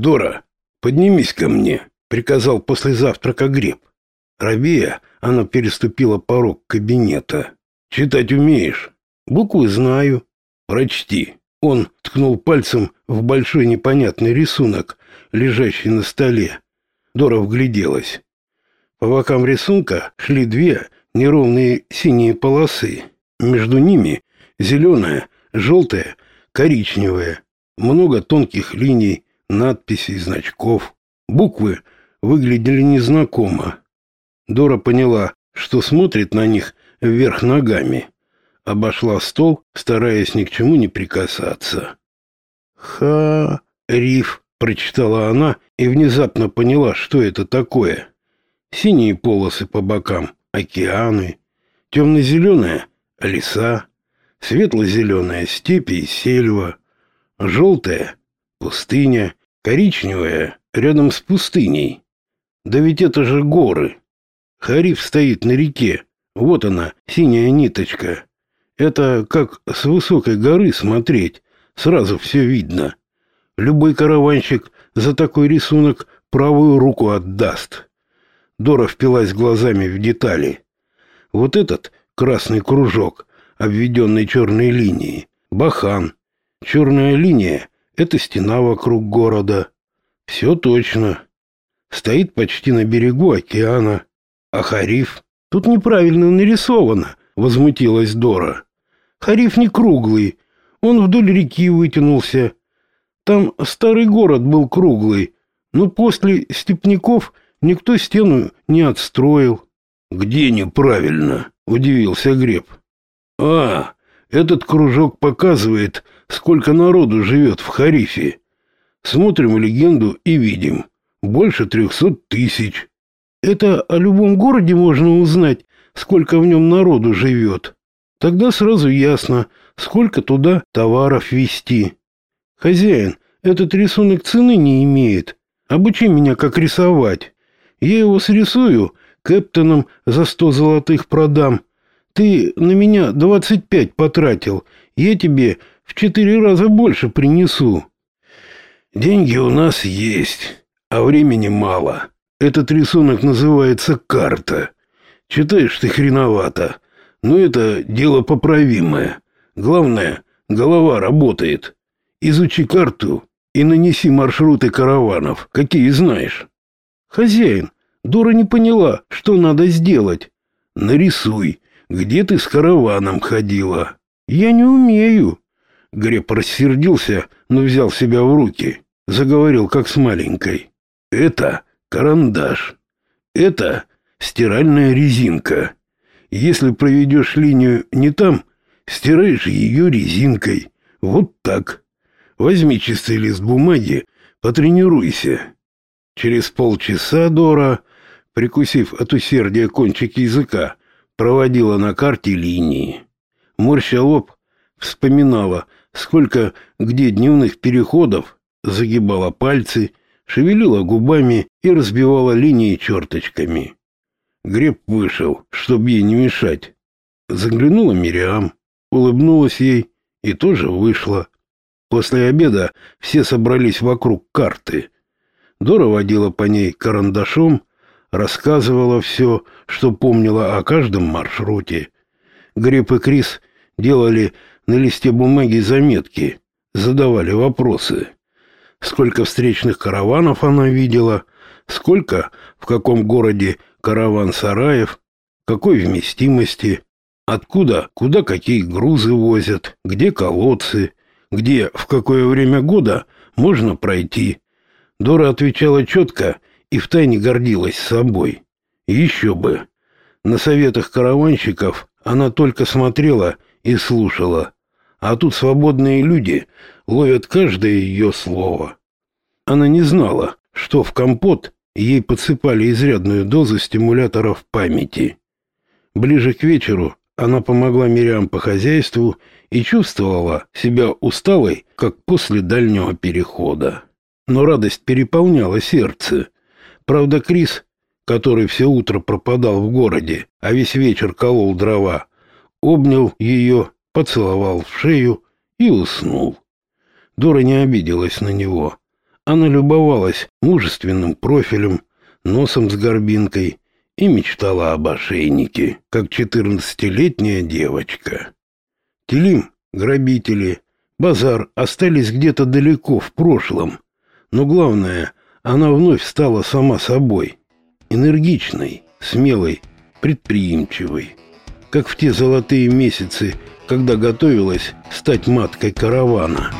«Дора, поднимись ко мне», — приказал после завтрака Греб. Рабея, она переступила порог кабинета. «Читать умеешь?» «Буквы знаю». «Прочти». Он ткнул пальцем в большой непонятный рисунок, лежащий на столе. Дора вгляделась. По бокам рисунка шли две неровные синие полосы. Между ними зеленая, желтая, коричневая. Много тонких линий, надписей, значков. Буквы выглядели незнакомо. Дора поняла, что смотрит на них вверх ногами. Обошла стол, стараясь ни к чему не прикасаться. «Ха-риф», — прочитала она и внезапно поняла, что это такое. Синие полосы по бокам — океаны, темно-зеленая — леса, светло-зеленая — степи и сельва, желтая — пустыня, коричневая — рядом с пустыней. Да ведь это же горы. Хариф стоит на реке. Вот она, синяя ниточка. Это как с высокой горы смотреть. Сразу все видно. Любой караванщик за такой рисунок правую руку отдаст. Дора впилась глазами в детали. Вот этот красный кружок, обведенный черной линией, Бахан. Черная линия — это стена вокруг города. Все точно. Стоит почти на берегу океана. А Хариф? Тут неправильно нарисовано, возмутилась Дора. Хариф не круглый, он вдоль реки вытянулся. Там старый город был круглый, но после степняков никто стену не отстроил. Где неправильно? удивился Греб. А, этот кружок показывает, сколько народу живет в Харифе. Смотрим легенду и видим. Больше трехсот тысяч. Это о любом городе можно узнать, сколько в нем народу живет. Тогда сразу ясно, сколько туда товаров везти. Хозяин, этот рисунок цены не имеет. Обучи меня, как рисовать. Я его срисую, кэптоном за сто золотых продам. Ты на меня двадцать пять потратил. Я тебе в четыре раза больше принесу. Деньги у нас есть, а времени мало. Этот рисунок называется карта. Читаешь ты хреновато, но это дело поправимое. Главное, голова работает. Изучи карту и нанеси маршруты караванов, какие знаешь. Хозяин, Дора не поняла, что надо сделать. Нарисуй, где ты с караваном ходила. Я не умею. Греб рассердился, но взял себя в руки. Заговорил, как с маленькой. Это карандаш. Это стиральная резинка. Если проведешь линию не там, стираешь ее резинкой. Вот так. Возьми чистый лист бумаги, потренируйся. Через полчаса Дора, прикусив от усердия кончик языка, проводила на карте линии. Морща лоб, вспоминала, сколько где дневных переходов, загибала пальцы, шевелила губами и разбивала линии черточками. Греб вышел, чтобы ей не мешать. Заглянула Мириам, улыбнулась ей и тоже вышла. После обеда все собрались вокруг карты. Дора водила по ней карандашом, рассказывала все, что помнила о каждом маршруте. Греб и Крис делали на листе бумаги заметки, задавали вопросы. Сколько встречных караванов она видела, сколько в каком городе караван-сараев, какой вместимости, откуда, куда какие грузы возят, где колодцы, где в какое время года можно пройти. Дора отвечала четко и втайне гордилась собой. Еще бы. На советах караванщиков она только смотрела и слушала, а тут свободные люди ловят каждое ее слово. Она не знала, что в компот ей подсыпали изрядную дозу стимуляторов памяти. Ближе к вечеру она помогла Мириам по хозяйству и чувствовала себя усталой, как после дальнего перехода. Но радость переполняла сердце. Правда, Крис, который все утро пропадал в городе, а весь вечер колол дрова, обнял ее, поцеловал в шею и уснул. Дора не обиделась на него. она любовалась мужественным профилем, носом с горбинкой и мечтала об ошейнике, как четырнадцатилетняя девочка. Телим, грабители, базар остались где-то далеко в прошлом, но главное, она вновь стала сама собой, энергичной, смелой, предприимчивой, как в те золотые месяцы, когда готовилась стать маткой каравана.